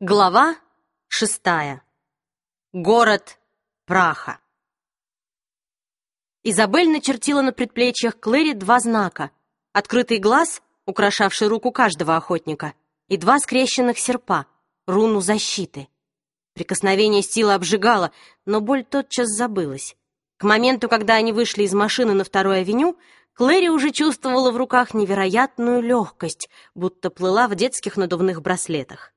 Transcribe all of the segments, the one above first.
Глава шестая. Город праха. Изабель начертила на предплечьях Клэри два знака. Открытый глаз, украшавший руку каждого охотника, и два скрещенных серпа, руну защиты. Прикосновение силы обжигало, но боль тотчас забылась. К моменту, когда они вышли из машины на второй авеню, Клэри уже чувствовала в руках невероятную легкость, будто плыла в детских надувных браслетах.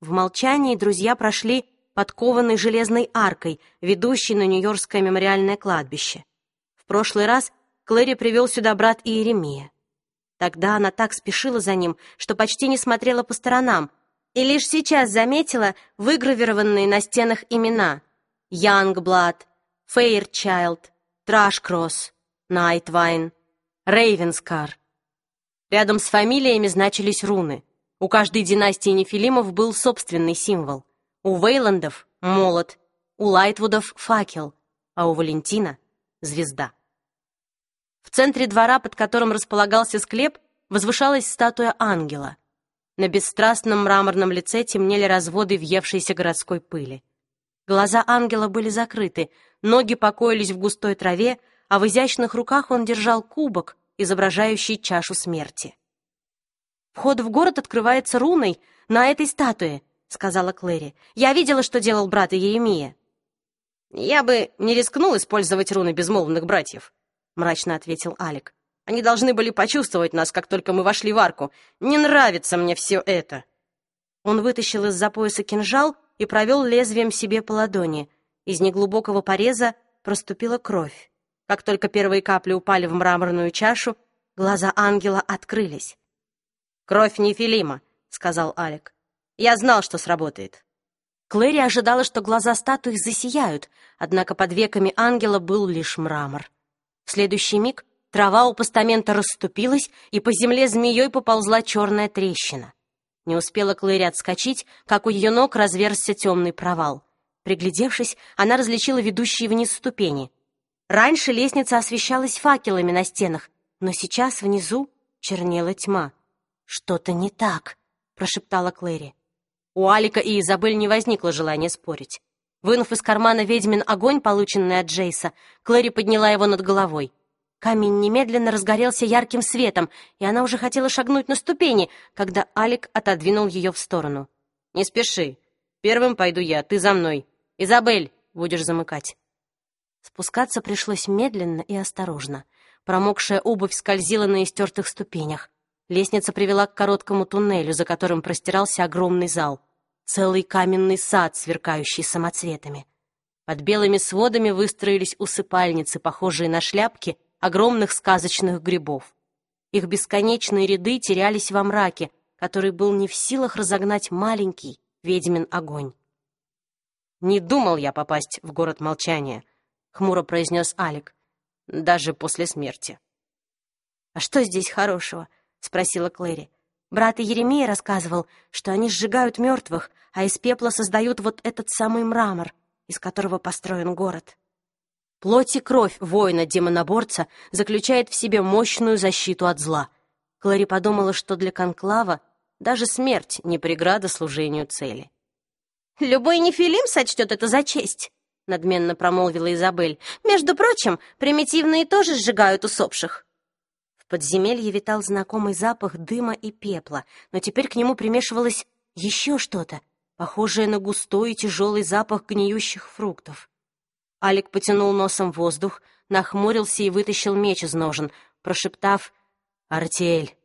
В молчании друзья прошли подкованной железной аркой, ведущей на Нью-Йоркское мемориальное кладбище. В прошлый раз Клэри привел сюда брат Иеремия. Тогда она так спешила за ним, что почти не смотрела по сторонам, и лишь сейчас заметила выгравированные на стенах имена Янгблад, Фейрчайлд, Трашкросс, Найтвайн, Рейвенскар. Рядом с фамилиями значились руны — у каждой династии Нефилимов был собственный символ. У Вейландов — молот, у Лайтвудов — факел, а у Валентина — звезда. В центре двора, под которым располагался склеп, возвышалась статуя ангела. На бесстрастном мраморном лице темнели разводы въевшейся городской пыли. Глаза ангела были закрыты, ноги покоились в густой траве, а в изящных руках он держал кубок, изображающий чашу смерти. «Вход в город открывается руной на этой статуе», — сказала Клэри. «Я видела, что делал брат Еремия». «Я бы не рискнул использовать руны безмолвных братьев», — мрачно ответил Алик. «Они должны были почувствовать нас, как только мы вошли в арку. Не нравится мне все это». Он вытащил из-за пояса кинжал и провел лезвием себе по ладони. Из неглубокого пореза проступила кровь. Как только первые капли упали в мраморную чашу, глаза ангела открылись. «Кровь Нефилима», — сказал Алик. «Я знал, что сработает». Клэри ожидала, что глаза статуи засияют, однако под веками ангела был лишь мрамор. В следующий миг трава у постамента расступилась, и по земле змеей поползла черная трещина. Не успела Клэри отскочить, как у ее ног разверзся темный провал. Приглядевшись, она различила ведущие вниз ступени. Раньше лестница освещалась факелами на стенах, но сейчас внизу чернела тьма. «Что-то не так», — прошептала Клэри. У Алика и Изабель не возникло желания спорить. Вынув из кармана ведьмин огонь, полученный от Джейса, Клэри подняла его над головой. Камень немедленно разгорелся ярким светом, и она уже хотела шагнуть на ступени, когда Алик отодвинул ее в сторону. «Не спеши. Первым пойду я, ты за мной. Изабель, будешь замыкать». Спускаться пришлось медленно и осторожно. Промокшая обувь скользила на истертых ступенях. Лестница привела к короткому туннелю, за которым простирался огромный зал. Целый каменный сад, сверкающий самоцветами. Под белыми сводами выстроились усыпальницы, похожие на шляпки огромных сказочных грибов. Их бесконечные ряды терялись во мраке, который был не в силах разогнать маленький ведьмин огонь. «Не думал я попасть в город молчания», — хмуро произнес Алик, — «даже после смерти». «А что здесь хорошего?» — спросила Клэри. «Брат Еремея рассказывал, что они сжигают мертвых, а из пепла создают вот этот самый мрамор, из которого построен город». Плоть и кровь воина-демоноборца заключает в себе мощную защиту от зла. Клэри подумала, что для Конклава даже смерть не преграда служению цели. «Любой нефилим сочтет это за честь», — надменно промолвила Изабель. «Между прочим, примитивные тоже сжигают усопших» подземелье витал знакомый запах дыма и пепла, но теперь к нему примешивалось еще что-то, похожее на густой и тяжелый запах гниющих фруктов. Алик потянул носом воздух, нахмурился и вытащил меч из ножен, прошептав «Артель».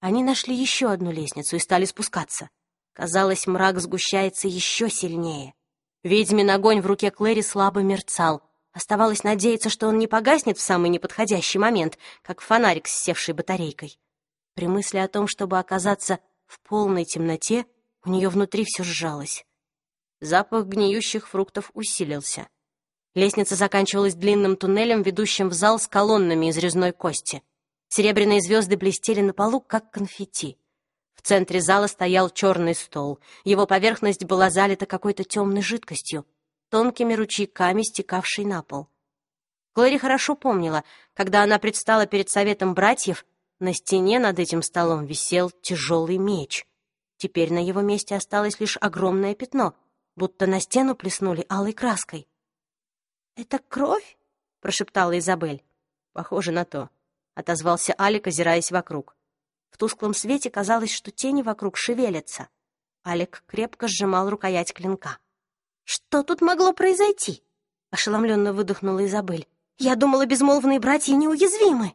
Они нашли еще одну лестницу и стали спускаться. Казалось, мрак сгущается еще сильнее. Ведьмин огонь в руке Клэри слабо мерцал — Оставалось надеяться, что он не погаснет в самый неподходящий момент, как фонарик с севшей батарейкой. При мысли о том, чтобы оказаться в полной темноте, у нее внутри все сжалось. Запах гниющих фруктов усилился. Лестница заканчивалась длинным туннелем, ведущим в зал с колоннами из резной кости. Серебряные звезды блестели на полу, как конфетти. В центре зала стоял черный стол. Его поверхность была залита какой-то темной жидкостью тонкими ручейками, стекавшей на пол. Глори хорошо помнила, когда она предстала перед советом братьев, на стене над этим столом висел тяжелый меч. Теперь на его месте осталось лишь огромное пятно, будто на стену плеснули алой краской. «Это кровь?» — прошептала Изабель. «Похоже на то», — отозвался Алик, озираясь вокруг. В тусклом свете казалось, что тени вокруг шевелятся. Алик крепко сжимал рукоять клинка. «Что тут могло произойти?» — ошеломленно выдохнула Изабель. «Я думала, безмолвные братья неуязвимы».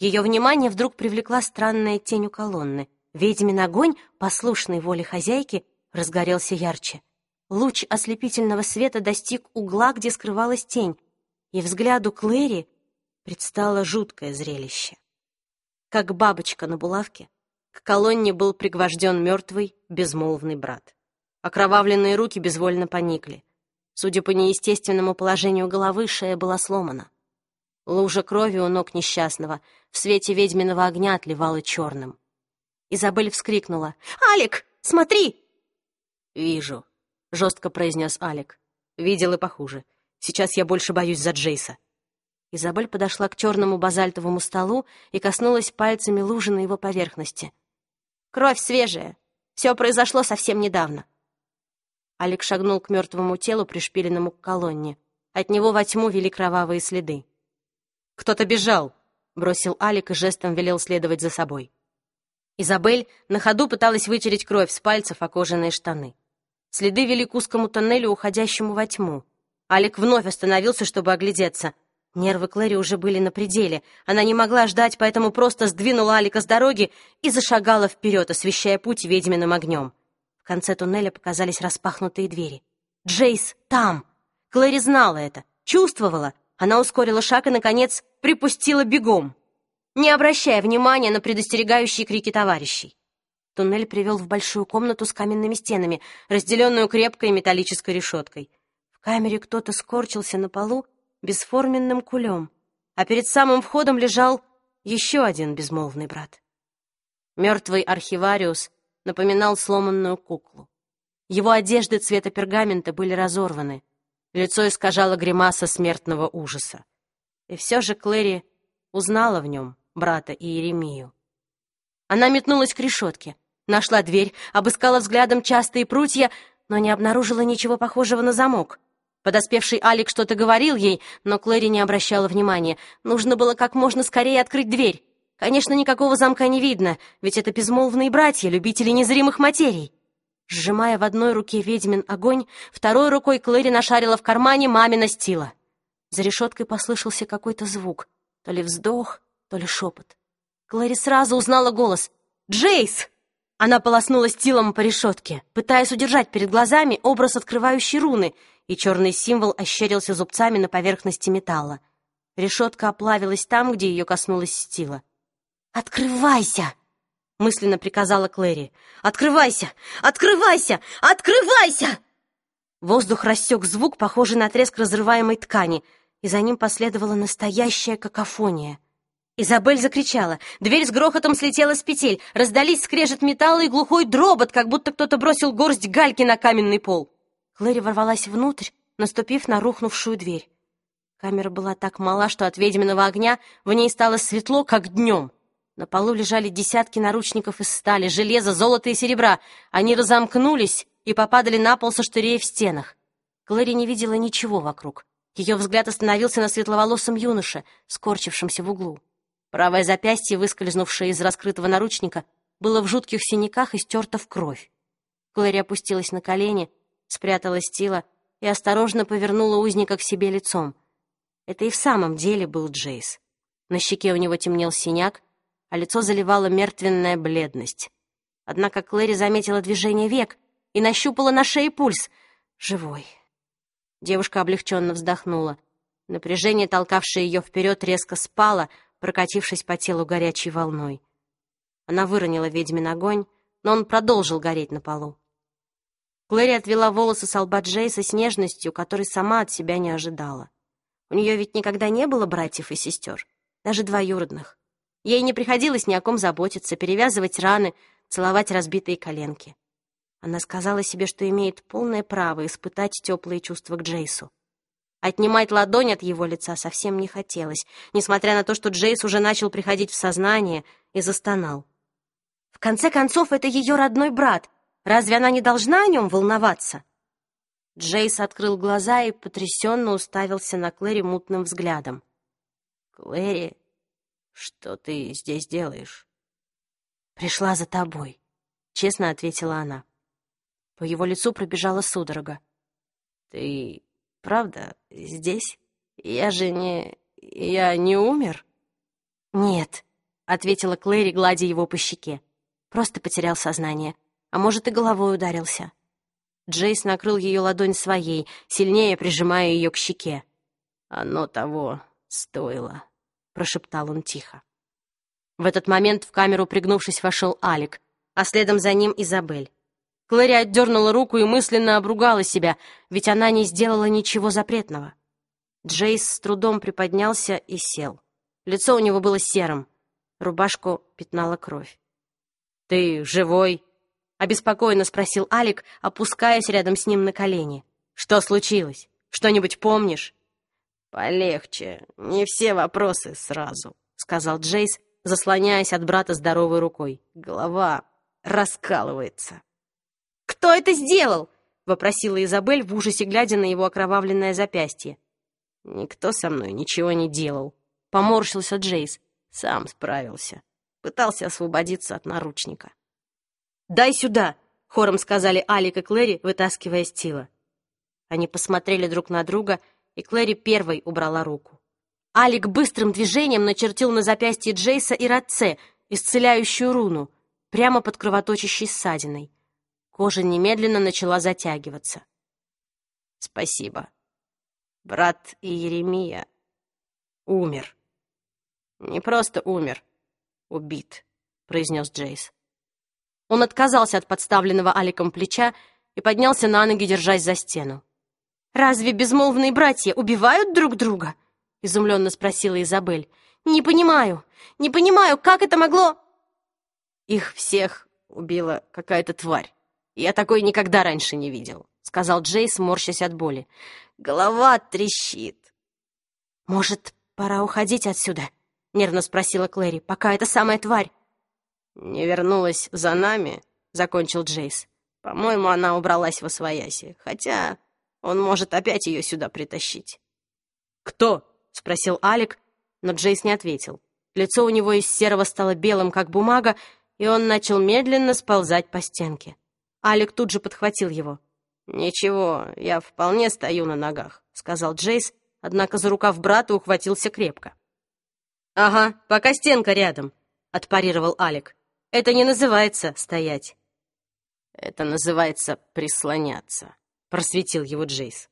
Ее внимание вдруг привлекла странная тень у колонны. Ведьмин огонь, послушный воле хозяйки, разгорелся ярче. Луч ослепительного света достиг угла, где скрывалась тень, и взгляду Клэри предстало жуткое зрелище. Как бабочка на булавке, к колонне был пригвожден мертвый, безмолвный брат. Окровавленные руки безвольно поникли. Судя по неестественному положению головы, шея была сломана. Лужа крови у ног несчастного в свете ведьминого огня отливала черным. Изабель вскрикнула. «Алик, смотри!» «Вижу», — жестко произнес Алик. «Видел и похуже. Сейчас я больше боюсь за Джейса». Изабель подошла к черному базальтовому столу и коснулась пальцами лужи на его поверхности. «Кровь свежая. Все произошло совсем недавно». Алик шагнул к мертвому телу, пришпиленному к колонне. От него во тьму вели кровавые следы. «Кто-то бежал!» — бросил Алик и жестом велел следовать за собой. Изабель на ходу пыталась вытереть кровь с пальцев о кожаные штаны. Следы вели к узкому тоннелю, уходящему во тьму. Алик вновь остановился, чтобы оглядеться. Нервы Клэри уже были на пределе. Она не могла ждать, поэтому просто сдвинула Алика с дороги и зашагала вперед, освещая путь ведьминым огнем. В конце туннеля показались распахнутые двери. Джейс там! Клэри знала это, чувствовала. Она ускорила шаг и, наконец, припустила бегом не обращая внимания на предостерегающие крики товарищей. Туннель привел в большую комнату с каменными стенами, разделенную крепкой металлической решеткой. В камере кто-то скорчился на полу бесформенным кулем, а перед самым входом лежал еще один безмолвный брат. Мертвый архивариус напоминал сломанную куклу. Его одежды цвета пергамента были разорваны, лицо искажало гримаса смертного ужаса. И все же Клэри узнала в нем брата Иеремию. Она метнулась к решетке, нашла дверь, обыскала взглядом частые прутья, но не обнаружила ничего похожего на замок. Подоспевший Алик что-то говорил ей, но Клэри не обращала внимания. Нужно было как можно скорее открыть дверь. Конечно, никакого замка не видно, ведь это безмолвные братья, любители незримых материй. Сжимая в одной руке ведьмин огонь, второй рукой Клэри нашарила в кармане мамина стила. За решеткой послышался какой-то звук, то ли вздох, то ли шепот. Клэри сразу узнала голос. «Джейс!» Она полоснулась тилом по решетке, пытаясь удержать перед глазами образ открывающей руны, и черный символ ощерился зубцами на поверхности металла. Решетка оплавилась там, где ее коснулась стила. «Открывайся!» — мысленно приказала Клэри. «Открывайся! Открывайся! Открывайся!» Воздух рассек звук, похожий на треск разрываемой ткани, и за ним последовала настоящая какофония. Изабель закричала. Дверь с грохотом слетела с петель. Раздались скрежет металла и глухой дробот, как будто кто-то бросил горсть гальки на каменный пол. Клэри ворвалась внутрь, наступив на рухнувшую дверь. Камера была так мала, что от ведьминого огня в ней стало светло, как днем. На полу лежали десятки наручников из стали, железа, золота и серебра. Они разомкнулись и попадали на пол со штырей в стенах. Клэри не видела ничего вокруг. Ее взгляд остановился на светловолосом юноше, скорчившемся в углу. Правое запястье, выскользнувшее из раскрытого наручника, было в жутких синяках и стерто в кровь. Клэри опустилась на колени, спрятала стила и осторожно повернула узника к себе лицом. Это и в самом деле был Джейс. На щеке у него темнел синяк, а лицо заливала мертвенная бледность. Однако Клэри заметила движение век и нащупала на шее пульс. Живой. Девушка облегченно вздохнула. Напряжение, толкавшее ее вперед, резко спало — прокатившись по телу горячей волной. Она выронила ведьмин огонь, но он продолжил гореть на полу. Клэри отвела волосы с лба Джейса с нежностью, которой сама от себя не ожидала. У нее ведь никогда не было братьев и сестер, даже двоюродных. Ей не приходилось ни о ком заботиться, перевязывать раны, целовать разбитые коленки. Она сказала себе, что имеет полное право испытать теплые чувства к Джейсу. Отнимать ладонь от его лица совсем не хотелось, несмотря на то, что Джейс уже начал приходить в сознание и застонал. В конце концов, это ее родной брат. Разве она не должна о нем волноваться? Джейс открыл глаза и потрясенно уставился на Клэри мутным взглядом. «Клэри, что ты здесь делаешь?» «Пришла за тобой», — честно ответила она. По его лицу пробежала судорога. «Ты правда здесь? Я же не... я не умер?» «Нет», — ответила Клэри, гладя его по щеке. «Просто потерял сознание. А может, и головой ударился». Джейс накрыл ее ладонь своей, сильнее прижимая ее к щеке. «Оно того стоило», — прошептал он тихо. В этот момент в камеру, пригнувшись, вошел Алик, а следом за ним Изабель. Клэри отдернула руку и мысленно обругала себя, ведь она не сделала ничего запретного. Джейс с трудом приподнялся и сел. Лицо у него было серым, рубашку пятнала кровь. «Ты живой?» — обеспокоенно спросил Алик, опускаясь рядом с ним на колени. «Что случилось? Что-нибудь помнишь?» «Полегче, не все вопросы сразу», — сказал Джейс, заслоняясь от брата здоровой рукой. «Голова раскалывается». «Кто это сделал?» — вопросила Изабель в ужасе, глядя на его окровавленное запястье. «Никто со мной ничего не делал», — поморщился Джейс. «Сам справился. Пытался освободиться от наручника». «Дай сюда!» — хором сказали Алик и Клэри, вытаскивая Стила. Они посмотрели друг на друга, и Клэри первой убрала руку. Алик быстрым движением начертил на запястье Джейса и Ратце исцеляющую руну, прямо под кровоточащей ссадиной. Кожа немедленно начала затягиваться. «Спасибо. Брат Иеремия умер. Не просто умер, убит», — произнес Джейс. Он отказался от подставленного Аликом плеча и поднялся на ноги, держась за стену. «Разве безмолвные братья убивают друг друга?» — изумленно спросила Изабель. «Не понимаю, не понимаю, как это могло...» «Их всех убила какая-то тварь. «Я такой никогда раньше не видел», — сказал Джейс, морщась от боли. «Голова трещит». «Может, пора уходить отсюда?» — нервно спросила Клэри. «Пока эта самая тварь». «Не вернулась за нами?» — закончил Джейс. «По-моему, она убралась во свояси, хотя он может опять ее сюда притащить». «Кто?» — спросил Алик, но Джейс не ответил. Лицо у него из серого стало белым, как бумага, и он начал медленно сползать по стенке. Алик тут же подхватил его. «Ничего, я вполне стою на ногах», — сказал Джейс, однако за рукав брата ухватился крепко. «Ага, пока стенка рядом», — отпарировал Алик. «Это не называется стоять». «Это называется прислоняться», — просветил его Джейс.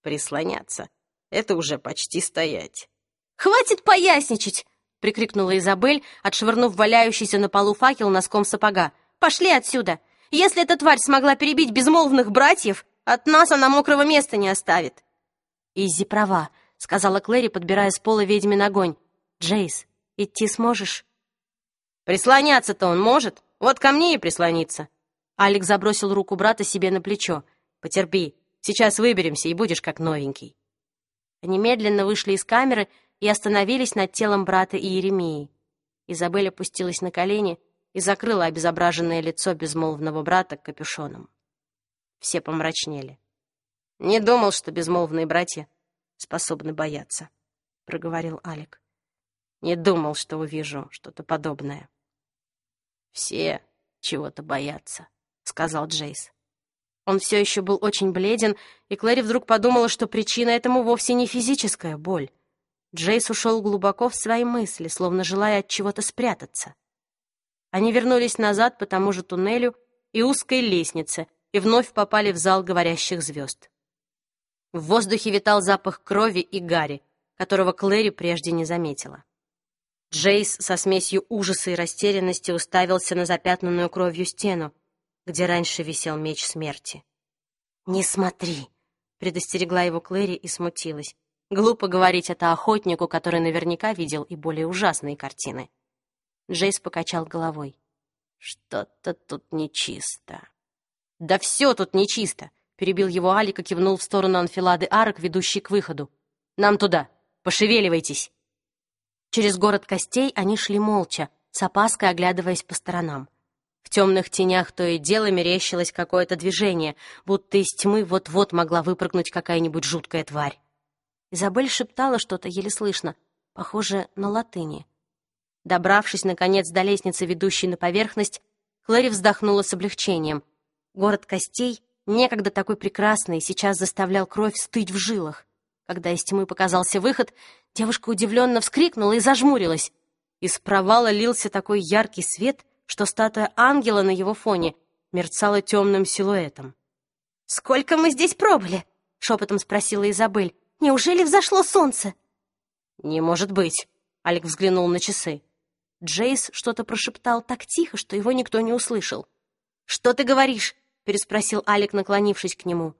«Прислоняться — это уже почти стоять». «Хватит поясничать!» — прикрикнула Изабель, отшвырнув валяющийся на полу факел носком сапога. «Пошли отсюда! Если эта тварь смогла перебить безмолвных братьев, от нас она мокрого места не оставит». «Изи права», — сказала Клэри, подбирая с пола ведьмин огонь. «Джейс, идти сможешь?» «Прислоняться-то он может. Вот ко мне и прислониться». Алекс забросил руку брата себе на плечо. «Потерпи, сейчас выберемся и будешь как новенький». Они медленно вышли из камеры и остановились над телом брата Иеремии. Изабель опустилась на колени — и закрыла обезображенное лицо безмолвного брата капюшоном. Все помрачнели. «Не думал, что безмолвные братья способны бояться», — проговорил Алик. «Не думал, что увижу что-то подобное». «Все чего-то боятся», — сказал Джейс. Он все еще был очень бледен, и Клэри вдруг подумала, что причина этому вовсе не физическая боль. Джейс ушел глубоко в свои мысли, словно желая от чего-то спрятаться. Они вернулись назад по тому же туннелю и узкой лестнице и вновь попали в зал говорящих звезд. В воздухе витал запах крови и гари, которого Клэри прежде не заметила. Джейс со смесью ужаса и растерянности уставился на запятнанную кровью стену, где раньше висел меч смерти. «Не смотри!» — предостерегла его Клэри и смутилась. Глупо говорить это охотнику, который наверняка видел и более ужасные картины. Джейс покачал головой. «Что-то тут нечисто». «Да все тут нечисто!» — перебил его Алик и кивнул в сторону анфилады арок, ведущей к выходу. «Нам туда! Пошевеливайтесь!» Через город костей они шли молча, с опаской оглядываясь по сторонам. В темных тенях то и дело мерещилось какое-то движение, будто из тьмы вот-вот могла выпрыгнуть какая-нибудь жуткая тварь. Изабель шептала что-то еле слышно, похоже на латыни. Добравшись, наконец, до лестницы, ведущей на поверхность, Клэри вздохнула с облегчением. Город костей, некогда такой прекрасный, сейчас заставлял кровь стыть в жилах. Когда из тьмы показался выход, девушка удивленно вскрикнула и зажмурилась. Из провала лился такой яркий свет, что статуя ангела на его фоне мерцала темным силуэтом. «Сколько мы здесь пробыли?» — шепотом спросила Изабель. «Неужели взошло солнце?» «Не может быть!» — Алик взглянул на часы. Джейс что-то прошептал так тихо, что его никто не услышал. «Что ты говоришь?» — переспросил Алик, наклонившись к нему.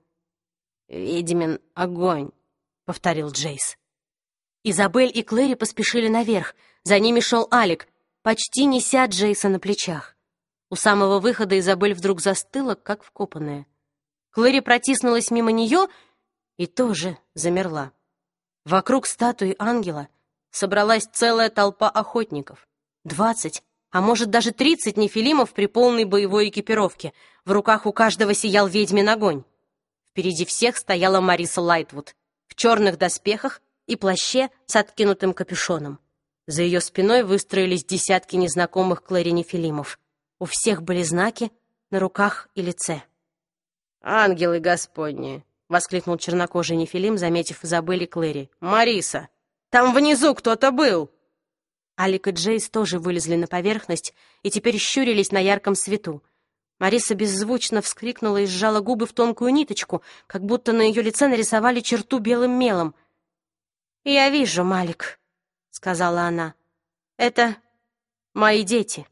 «Ведьмин огонь», — повторил Джейс. Изабель и Клэри поспешили наверх. За ними шел Алик, почти неся Джейса на плечах. У самого выхода Изабель вдруг застыла, как вкопанная. Клэри протиснулась мимо нее и тоже замерла. Вокруг статуи ангела собралась целая толпа охотников. Двадцать, а может даже тридцать нефилимов при полной боевой экипировке. В руках у каждого сиял ведьмин огонь. Впереди всех стояла Мариса Лайтвуд в черных доспехах и плаще с откинутым капюшоном. За ее спиной выстроились десятки незнакомых Клэри нефилимов. У всех были знаки на руках и лице. «Ангелы Господни!» — воскликнул чернокожий нефилим, заметив Изабель и Клэри. «Мариса! Там внизу кто-то был!» Алик и Джейс тоже вылезли на поверхность и теперь щурились на ярком свету. Мариса беззвучно вскрикнула и сжала губы в тонкую ниточку, как будто на ее лице нарисовали черту белым мелом. «Я вижу, Малик», — сказала она. «Это мои дети».